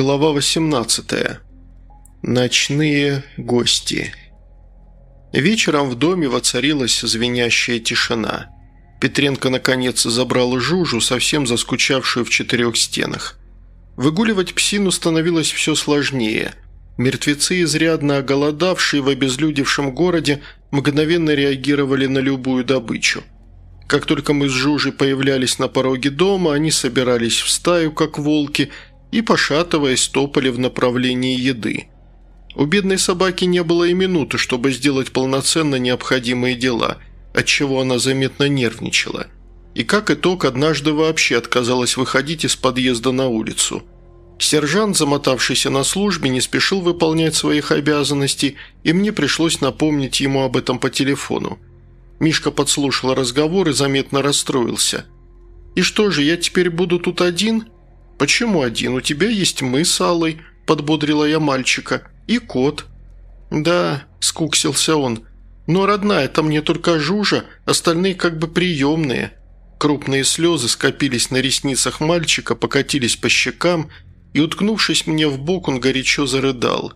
Глава 18. Ночные гости. Вечером в доме воцарилась звенящая тишина. Петренко наконец забрал Жужу, совсем заскучавшую в четырех стенах. Выгуливать псину становилось все сложнее. Мертвецы, изрядно оголодавшие в обезлюдевшем городе, мгновенно реагировали на любую добычу. Как только мы с Жужей появлялись на пороге дома, они собирались в стаю, как волки – и, пошатываясь, топали в направлении еды. У бедной собаки не было и минуты, чтобы сделать полноценно необходимые дела, отчего она заметно нервничала. И как итог, однажды вообще отказалась выходить из подъезда на улицу. Сержант, замотавшийся на службе, не спешил выполнять своих обязанностей, и мне пришлось напомнить ему об этом по телефону. Мишка подслушал разговор и заметно расстроился. «И что же, я теперь буду тут один?» «Почему один? У тебя есть мы с Аллой», – подбодрила я мальчика. «И кот». «Да», – скуксился он. «Но родная-то мне только Жужа, остальные как бы приемные». Крупные слезы скопились на ресницах мальчика, покатились по щекам, и, уткнувшись мне в бок, он горячо зарыдал.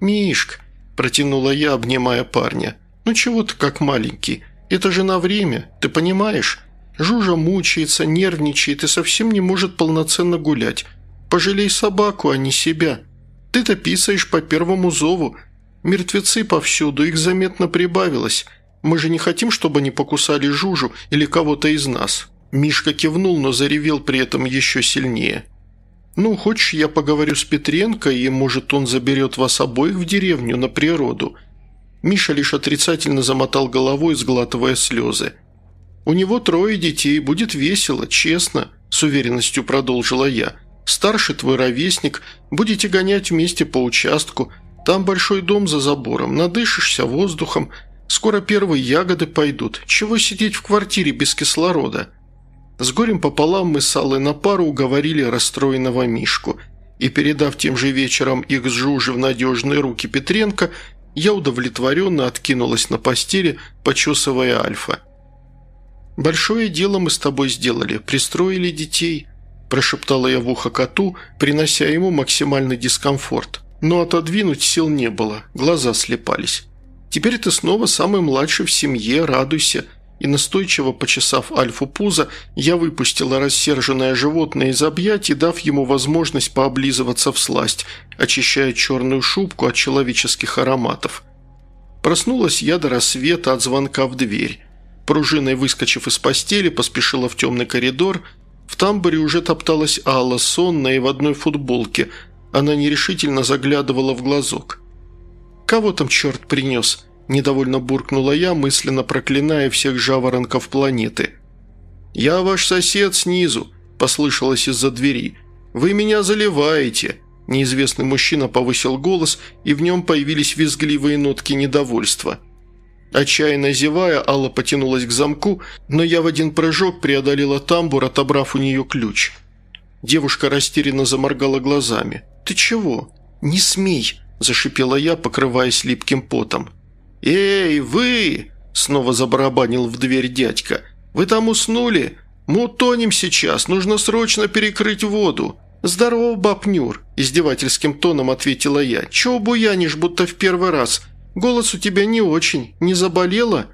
«Мишк», – протянула я, обнимая парня, – «ну чего ты как маленький? Это же на время, ты понимаешь? Жужа мучается, нервничает и совсем не может полноценно гулять. Пожалей собаку, а не себя. Ты-то писаешь по первому зову. Мертвецы повсюду, их заметно прибавилось. Мы же не хотим, чтобы они покусали Жужу или кого-то из нас». Мишка кивнул, но заревел при этом еще сильнее. «Ну, хочешь, я поговорю с Петренко, и, может, он заберет вас обоих в деревню на природу?» Миша лишь отрицательно замотал головой, сглатывая слезы. «У него трое детей, будет весело, честно», – с уверенностью продолжила я. «Старший твой ровесник, будете гонять вместе по участку, там большой дом за забором, надышишься воздухом, скоро первые ягоды пойдут, чего сидеть в квартире без кислорода?» С горем пополам мы с Аллой на пару уговорили расстроенного Мишку, и, передав тем же вечером их с Жужи в надежные руки Петренко, я удовлетворенно откинулась на постели, почесывая Альфа. «Большое дело мы с тобой сделали, пристроили детей», – прошептала я в ухо коту, принося ему максимальный дискомфорт. Но отодвинуть сил не было, глаза слепались. «Теперь ты снова самый младший в семье, радуйся», и настойчиво почесав Альфу пузо, я выпустила рассерженное животное из объятий, дав ему возможность пооблизываться в сласть, очищая черную шубку от человеческих ароматов. Проснулась я до рассвета от звонка в дверь. Пружиной выскочив из постели, поспешила в темный коридор. В тамбуре уже топталась Алла, сонная и в одной футболке. Она нерешительно заглядывала в глазок. «Кого там черт принес?» – недовольно буркнула я, мысленно проклиная всех жаворонков планеты. «Я ваш сосед снизу», – послышалось из-за двери. «Вы меня заливаете». Неизвестный мужчина повысил голос, и в нем появились визгливые нотки недовольства – Отчаянно зевая, Алла потянулась к замку, но я в один прыжок преодолела тамбур, отобрав у нее ключ. Девушка растерянно заморгала глазами. «Ты чего?» «Не смей!» – зашипела я, покрываясь липким потом. «Эй, вы!» – снова забарабанил в дверь дядька. «Вы там уснули? Мы утонем сейчас, нужно срочно перекрыть воду». «Здорово, бабнюр!» – издевательским тоном ответила я. «Чего буянишь, будто в первый раз? Голос у тебя не очень. Не заболела?»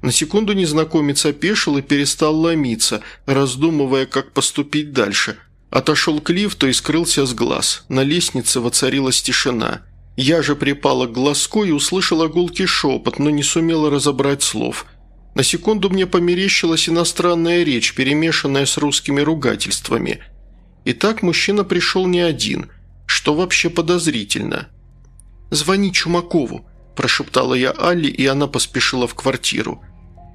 На секунду незнакомец опешил и перестал ломиться, раздумывая, как поступить дальше. Отошел к лифту и скрылся с глаз. На лестнице воцарилась тишина. Я же припала к глазку и услышала гулкий шепот, но не сумела разобрать слов. На секунду мне померещилась иностранная речь, перемешанная с русскими ругательствами. И так мужчина пришел не один, что вообще подозрительно. «Звони Чумакову», прошептала я Алли, и она поспешила в квартиру.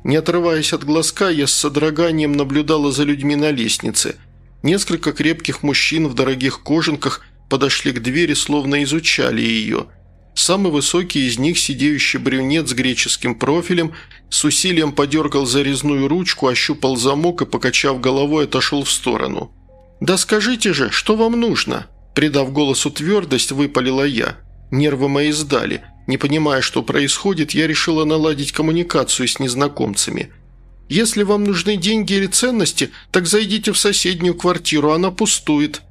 Не отрываясь от глазка, я с содроганием наблюдала за людьми на лестнице. Несколько крепких мужчин в дорогих кожанках подошли к двери, словно изучали ее. Самый высокий из них, сидеющий брюнет с греческим профилем, с усилием подергал зарезную ручку, ощупал замок и, покачав головой, отошел в сторону. «Да скажите же, что вам нужно?» Придав голосу твердость, выпалила я. Нервы мои сдали – не понимая, что происходит, я решила наладить коммуникацию с незнакомцами. «Если вам нужны деньги или ценности, так зайдите в соседнюю квартиру, она пустует».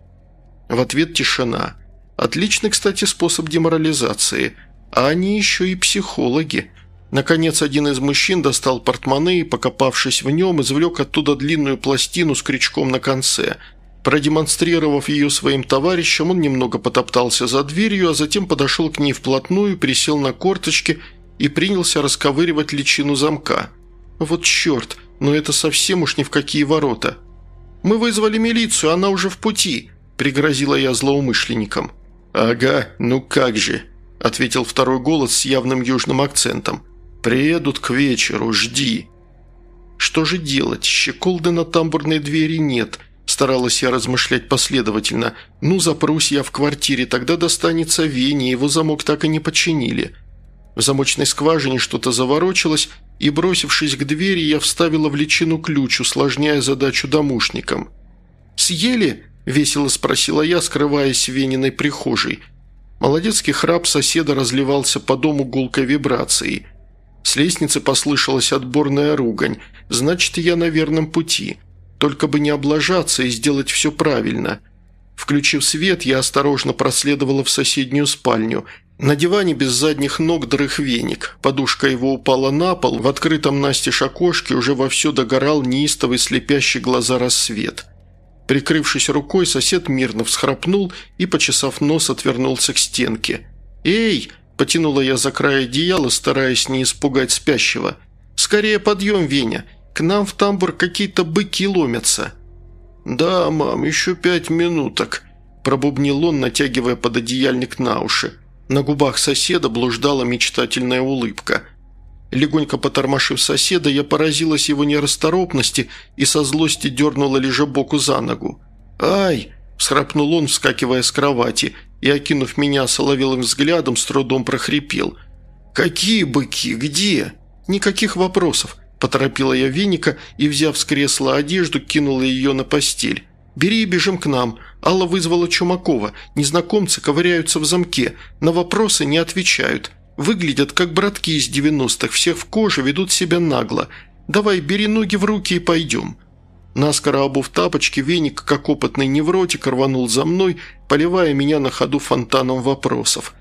В ответ тишина. Отличный, кстати, способ деморализации. А они еще и психологи. Наконец, один из мужчин достал портмоне и, покопавшись в нем, извлек оттуда длинную пластину с крючком на конце. Продемонстрировав ее своим товарищам, он немного потоптался за дверью, а затем подошел к ней вплотную, присел на корточки и принялся расковыривать личину замка. «Вот черт, но это совсем уж ни в какие ворота!» «Мы вызвали милицию, она уже в пути», – пригрозила я злоумышленникам. «Ага, ну как же», – ответил второй голос с явным южным акцентом. «Приедут к вечеру, жди». «Что же делать? Щеколды на тамбурной двери нет», – старалась я размышлять последовательно. «Ну, запрусь я в квартире, тогда достанется Вене, его замок так и не починили». В замочной скважине что-то заворочилось, и, бросившись к двери, я вставила в личину ключ, усложняя задачу домушникам. «Съели?» – весело спросила я, скрываясь в Вениной прихожей. Молодецкий храп соседа разливался по дому гулкой вибрацией. С лестницы послышалась отборная ругань. Значит, я на верном пути. Только бы не облажаться и сделать все правильно. Включив свет, я осторожно проследовала в соседнюю спальню. На диване без задних ног дрых веник. Подушка его упала на пол, в открытом настежь окошке уже вовсю догорал неистовый слепящий глаза рассвет. Прикрывшись рукой, сосед мирно всхрапнул и, почесав нос, отвернулся к стенке. «Эй!» Потянула я за край одеяла, стараясь не испугать спящего. «Скорее подъем, Веня! К нам в тамбур какие-то быки ломятся!» «Да, мам, еще пять минуток», – пробубнил он, натягивая пододеяльник на уши. На губах соседа блуждала мечтательная улыбка. Легонько потормошив соседа, я поразилась его нерасторопности и со злости дернула лежебоку за ногу. «Ай!» – всхрапнул он, вскакивая с кровати – и, окинув меня соловелым взглядом, с трудом прохрипел. «Какие быки? Где?» «Никаких вопросов», – поторопила я веника и, взяв с кресла одежду, кинула ее на постель. «Бери и бежим к нам. Алла вызвала Чумакова. Незнакомцы ковыряются в замке. На вопросы не отвечают. Выглядят как братки из девяностых. Всех в коже, ведут себя нагло. Давай, бери ноги в руки и пойдем». Наскоро обув тапочки, веник, как опытный невротик, рванул за мной, поливая меня на ходу фонтаном вопросов.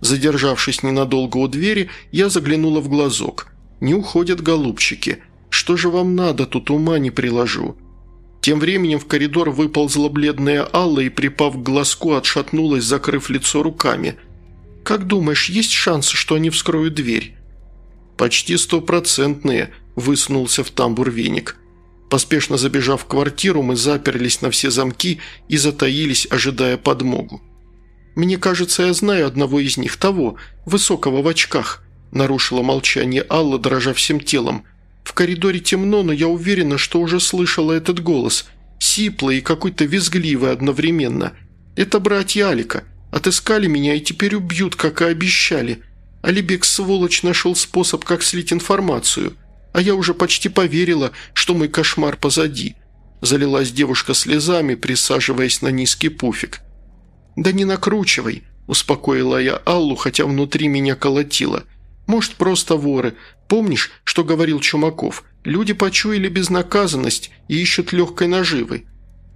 Задержавшись ненадолго у двери, я заглянула в глазок. Не уходят голубчики. Что же вам надо, тут ума не приложу. Тем временем в коридор выползла бледная Алла и, припав к глазку, отшатнулась, закрыв лицо руками. «Как думаешь, есть шансы, что они вскроют дверь?» «Почти стопроцентные», – высунулся в тамбур веник. Поспешно забежав в квартиру, мы заперлись на все замки и затаились, ожидая подмогу. «Мне кажется, я знаю одного из них, того, высокого в очках», нарушила молчание Алла, дрожа всем телом. «В коридоре темно, но я уверена, что уже слышала этот голос. Сиплый и какой-то визгливый одновременно. Это братья Алика. Отыскали меня и теперь убьют, как и обещали. Алибек, сволочь, нашел способ, как слить информацию. А я уже почти поверила, что мой кошмар позади». Залилась девушка слезами, присаживаясь на низкий пуфик. «Да не накручивай», – успокоила я Аллу, хотя внутри меня колотило. «Может, просто воры. Помнишь, что говорил Чумаков? Люди почуяли безнаказанность и ищут легкой наживы».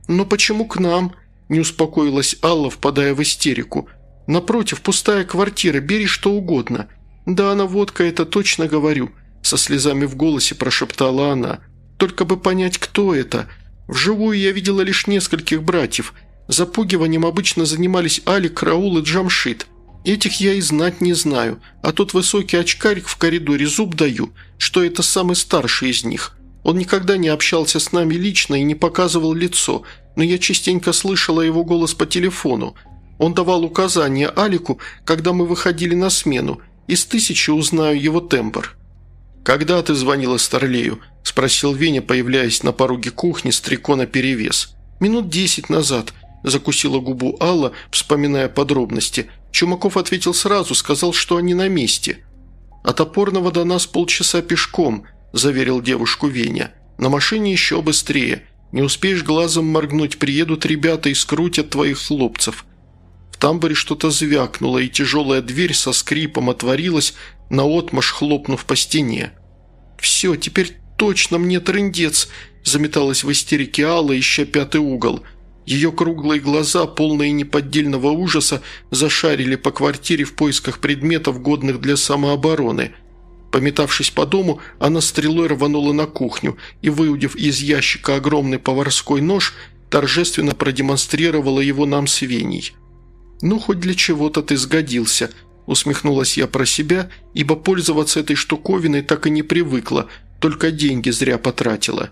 «Но почему к нам?» – не успокоилась Алла, впадая в истерику. «Напротив, пустая квартира, бери что угодно». «Да, она водка, это точно говорю со слезами в голосе прошептала она. «Только бы понять, кто это. Вживую я видела лишь нескольких братьев. Запугиванием обычно занимались Алик, Раул и Джамшит. Этих я и знать не знаю, а тот высокий очкарик в коридоре зуб даю, что это самый старший из них. Он никогда не общался с нами лично и не показывал лицо, но я частенько слышала его голос по телефону. Он давал указания Алику, когда мы выходили на смену, из тысячи узнаю его тембр». «Когда ты звонила Старлею?» – спросил Веня, появляясь на пороге кухни с трико наперевес. «Минут десять назад», – закусила губу Алла, вспоминая подробности. Чумаков ответил сразу, сказал, что они на месте. «От опорного до нас полчаса пешком», – заверил девушку Веня. «На машине еще быстрее. Не успеешь глазом моргнуть, приедут ребята и скрутят твоих хлопцев». В тамбуре что-то звякнуло, и тяжелая дверь со скрипом отворилась, наотмашь хлопнув по стене. «Все, теперь точно мне трындец!» – заметалась в истерике Алла, ища пятый угол. Ее круглые глаза, полные неподдельного ужаса, зашарили по квартире в поисках предметов, годных для самообороны. Пометавшись по дому, она стрелой рванула на кухню и, выудив из ящика огромный поварской нож, торжественно продемонстрировала его нам с Веней. «Ну, хоть для чего-то ты сгодился», – усмехнулась я про себя, ибо пользоваться этой штуковиной так и не привыкла, только деньги зря потратила.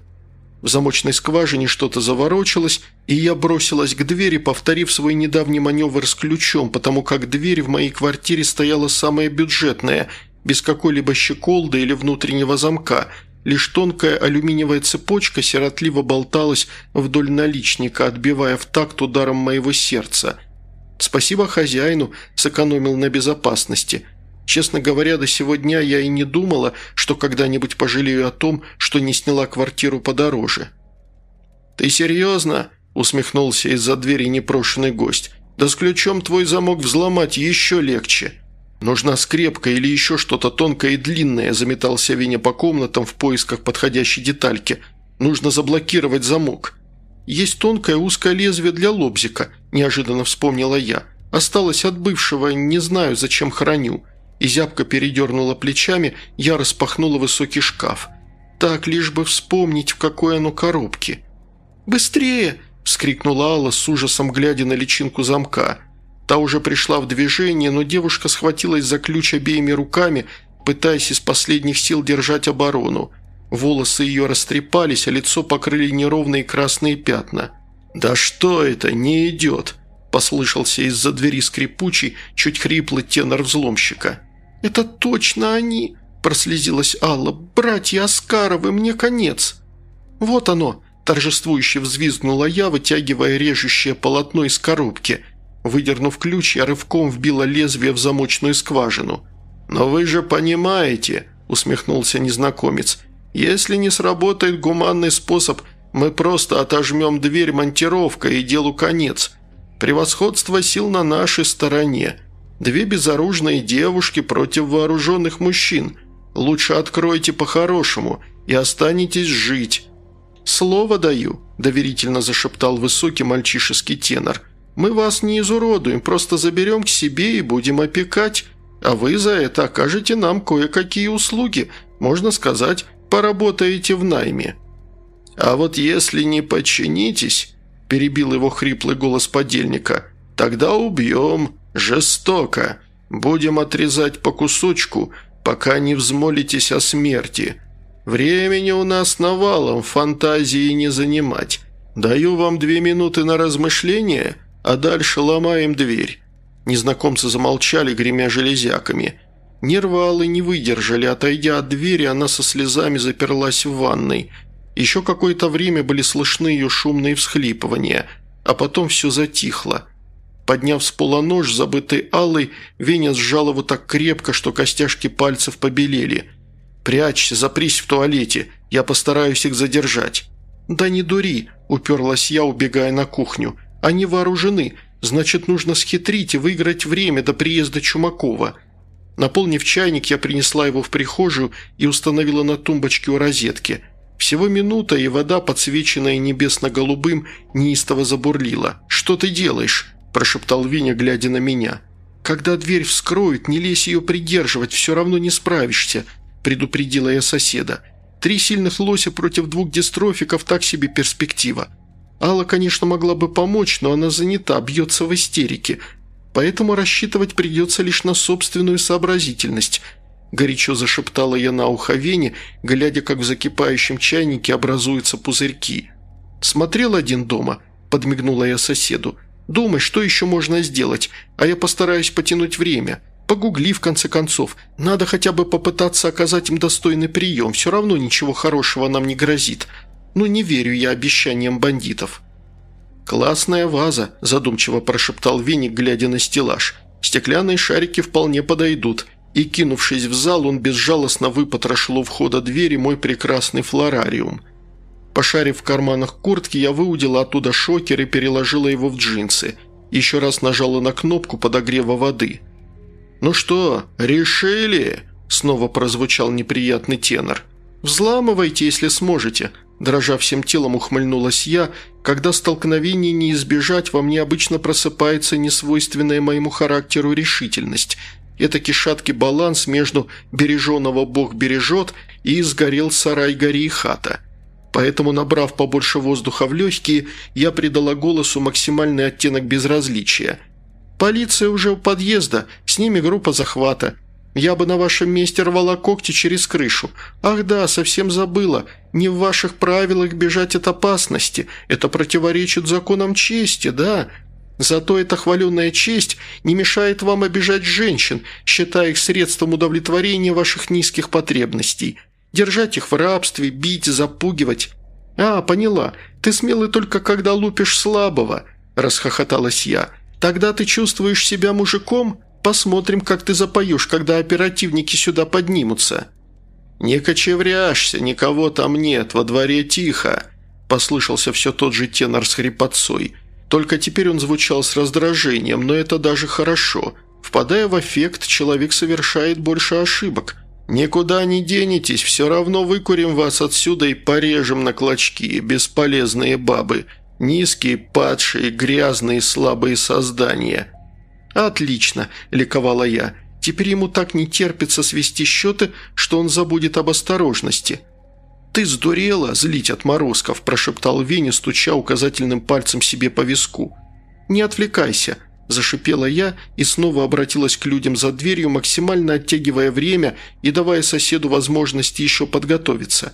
В замочной скважине что-то заворочилось, и я бросилась к двери, повторив свой недавний маневр с ключом, потому как дверь в моей квартире стояла самая бюджетная, без какой-либо щеколды или внутреннего замка, лишь тонкая алюминиевая цепочка сиротливо болталась вдоль наличника, отбивая в такт ударом моего сердца. Спасибо хозяину, сэкономил на безопасности – Честно говоря, до сего дня я и не думала, что когда-нибудь пожалею о том, что не сняла квартиру подороже. «Ты серьезно?» – усмехнулся из-за двери непрошенный гость. «Да с ключом твой замок взломать еще легче». «Нужна скрепка или еще что-то тонкое и длинное», – заметался Веня по комнатам в поисках подходящей детальки. «Нужно заблокировать замок». «Есть тонкое узкое лезвие для лобзика», – неожиданно вспомнила я. «Осталось от бывшего, не знаю, зачем храню» и зябко передернула плечами, я распахнула высокий шкаф. Так, лишь бы вспомнить, в какой оно коробке. «Быстрее!» – вскрикнула Алла с ужасом, глядя на личинку замка. Та уже пришла в движение, но девушка схватилась за ключ обеими руками, пытаясь из последних сил держать оборону. Волосы ее растрепались, а лицо покрыли неровные красные пятна. «Да что это? Не идет!» – послышался из-за двери скрипучий, чуть хриплый тенор взломщика. «Это точно они!» – прослезилась Алла. «Братья Оскаровы, мне конец!» «Вот оно!» – торжествующе взвизгнула я, вытягивая режущее полотно из коробки. Выдернув ключ, я рывком вбила лезвие в замочную скважину. «Но вы же понимаете!» – усмехнулся незнакомец. «Если не сработает гуманный способ, мы просто отожмем дверь монтировкой и делу конец. Превосходство сил на нашей стороне. Две безоружные девушки против вооруженных мужчин. Лучше откройте по-хорошему и останетесь жить». «Слово даю», – доверительно зашептал высокий мальчишеский тенор. «Мы вас не изуродуем, просто заберем к себе и будем опекать, а вы за это окажете нам кое-какие услуги, можно сказать, поработаете в найме». «А вот если не подчинитесь», – перебил его хриплый голос подельника, – «тогда убьем». «Жестоко. Будем отрезать по кусочку, пока не взмолитесь о смерти. Времени у нас навалом, фантазии не занимать. Даю вам две минуты на размышление, а дальше ломаем дверь». Незнакомцы замолчали, гремя железяками. Нервалы не выдержали, отойдя от двери, она со слезами заперлась в ванной. Еще какое-то время были слышны ее шумные всхлипывания, а потом все затихло – Подняв с пола нож, забытый Аллой, Веня сжал его так крепко, что костяшки пальцев побелели. «Прячься, запрись в туалете, я постараюсь их задержать». «Да не дури», – уперлась я, убегая на кухню. «Они вооружены, значит, нужно схитрить и выиграть время до приезда Чумакова». Наполнив чайник, я принесла его в прихожую и установила на тумбочке у розетки. Всего минута, и вода, подсвеченная небесно-голубым, неистово забурлила. «Что ты делаешь?» Прошептал Виня, глядя на меня. «Когда дверь вскроют, не лезь ее придерживать, все равно не справишься», – предупредила я соседа. «Три сильных лося против двух дистрофиков – так себе перспектива. Алла, конечно, могла бы помочь, но она занята, бьется в истерике, поэтому рассчитывать придется лишь на собственную сообразительность», – горячо зашептала я на ухо Вене, глядя, как в закипающем чайнике образуются пузырьки. «Смотрел один дома?» – подмигнула я соседу. Думай, что еще можно сделать, а я постараюсь потянуть время. Погугли, в конце концов. Надо хотя бы попытаться оказать им достойный прием, все равно ничего хорошего нам не грозит. Ну, не верю я обещаниям бандитов». «Классная ваза», – задумчиво прошептал Винник, глядя на стеллаж. «Стеклянные шарики вполне подойдут». И, кинувшись в зал, он безжалостно выпотрошил у входа двери мой прекрасный флорариум – Пошарив в карманах куртки, я выудила оттуда шокер и переложила его в джинсы. Еще раз нажала на кнопку подогрева воды. «Ну что, решили?» – снова прозвучал неприятный тенор. «Взламывайте, если сможете», – дрожа всем телом ухмыльнулась я, когда столкновение не избежать, во мне обычно просыпается несвойственная моему характеру решительность. Это шаткий баланс между «береженого Бог бережет» и «сгорел сарай, гори и хата». Поэтому, набрав побольше воздуха в легкие, я придала голосу максимальный оттенок безразличия. «Полиция уже у подъезда, с ними группа захвата. Я бы на вашем месте рвала когти через крышу. Ах да, совсем забыла. Не в ваших правилах бежать от опасности. Это противоречит законам чести, да. Зато эта хваленная честь не мешает вам обижать женщин, считая их средством удовлетворения ваших низких потребностей. Держать их в рабстве, бить, запугивать. А, поняла. Ты смелый только когда лупишь слабого, расхохоталась я. Тогда ты чувствуешь себя мужиком?» Посмотрим, как ты запоешь, когда оперативники сюда поднимутся». «Не кочевряшься, никого там нет, во дворе тихо», – послышался все тот же тенор с хрипотцой. Только теперь он звучал с раздражением, но это даже хорошо. Впадая в эффект, человек совершает больше ошибок. «Никуда не денетесь, все равно выкурим вас отсюда и порежем на клочки, бесполезные бабы. Низкие, падшие, грязные, слабые создания». «Отлично», – ликовала я. «Теперь ему так не терпится свести счеты, что он забудет об осторожности». «Ты сдурела злить отморозков», – прошептал Веня, стуча указательным пальцем себе по виску. «Не отвлекайся», – зашипела я и снова обратилась к людям за дверью, максимально оттягивая время и давая соседу возможность еще подготовиться.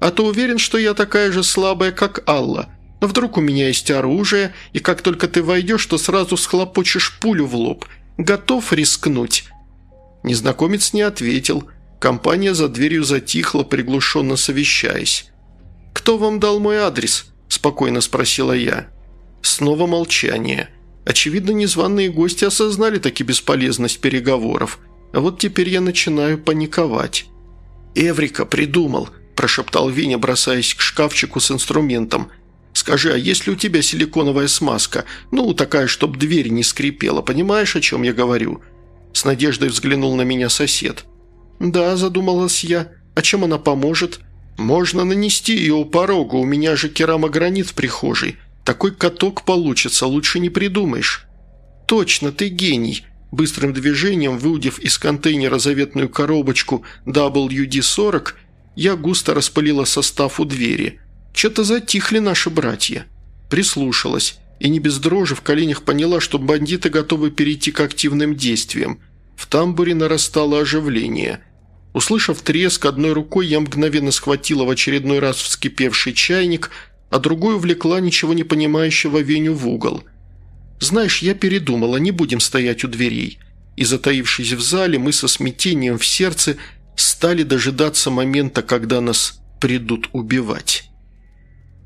«А то уверен, что я такая же слабая, как Алла. Но вдруг у меня есть оружие, и как только ты войдешь, то сразу схлопочешь пулю в лоб. Готов рискнуть?» Незнакомец не ответил. Компания за дверью затихла, приглушенно совещаясь. «Кто вам дал мой адрес?» – спокойно спросила я. Снова молчание. Очевидно, незваные гости осознали таки бесполезность переговоров. А вот теперь я начинаю паниковать. «Эврика придумал», – прошептал Виня, бросаясь к шкафчику с инструментом. Скажи, а есть ли у тебя силиконовая смазка? Ну, такая, чтоб дверь не скрипела, понимаешь, о чем я говорю?» С надеждой взглянул на меня сосед. «Да», – задумалась я. «А чем она поможет?» «Можно нанести ее у порога, у меня же керамогранит в прихожей. Такой каток получится, лучше не придумаешь». «Точно, ты гений», Быстрым движением, выудив из контейнера заветную коробочку WD-40, я густо распылила состав у двери. Что-то затихли наши братья. Прислушалась и не без дрожи в коленях поняла, что бандиты готовы перейти к активным действиям. В тамбуре нарастало оживление. Услышав треск, одной рукой я мгновенно схватила в очередной раз вскипевший чайник, а другой увлекла ничего не понимающего Веню в угол. «Знаешь, я передумала, не будем стоять у дверей». И, затаившись в зале, мы со смятением в сердце стали дожидаться момента, когда нас придут убивать».